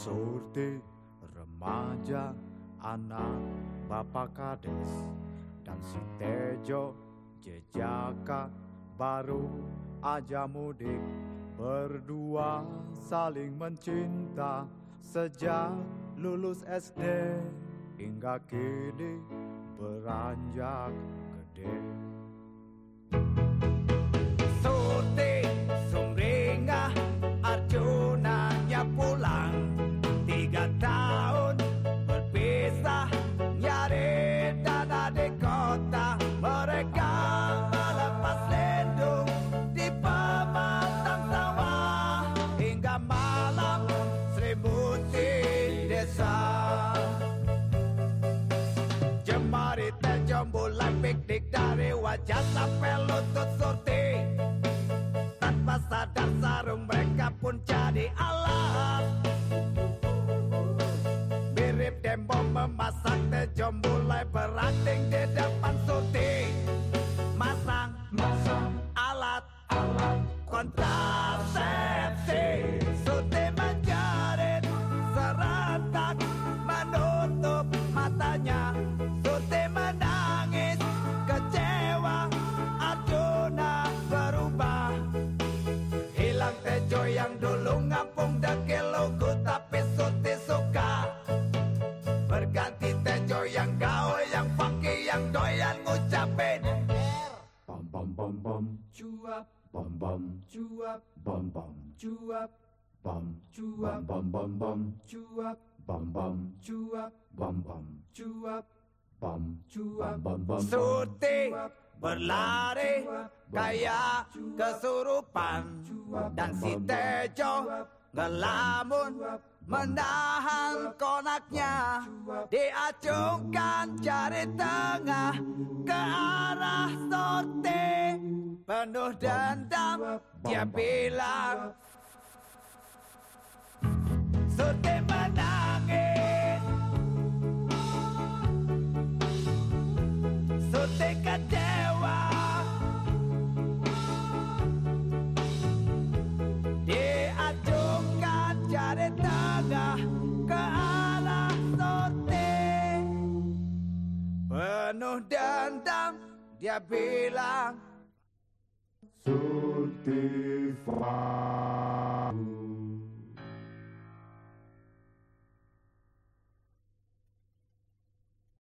Surti, remaja, anak, bapak kades Dan si Tejo, jejaka, baru aja mudik. Berdua saling mencinta Sejak lulus SD hingga kini beranjak gede dari wajah sampai lutut surti. Tanpa sadar sarung mereka pun jadi alat. Mirip dembo memasak terjembulai berakting di Cuap, bam bam cuap, bam bam cuap, bam cuap, bam bam bam cuap, bam bam cuap, bam bam cuap bam Cuap. bam bam bam Surti berlari kayak kesurupan. Dan si Tejo ngelamun menahan konaknya. Diacungkan jari tengah ke arah Surti Penuh dendam dia bilang Surti menangis. Surti kecewa. Diacungkan jari tengah ke arah Surti. Penuh dendam dia bilang Surti Fahru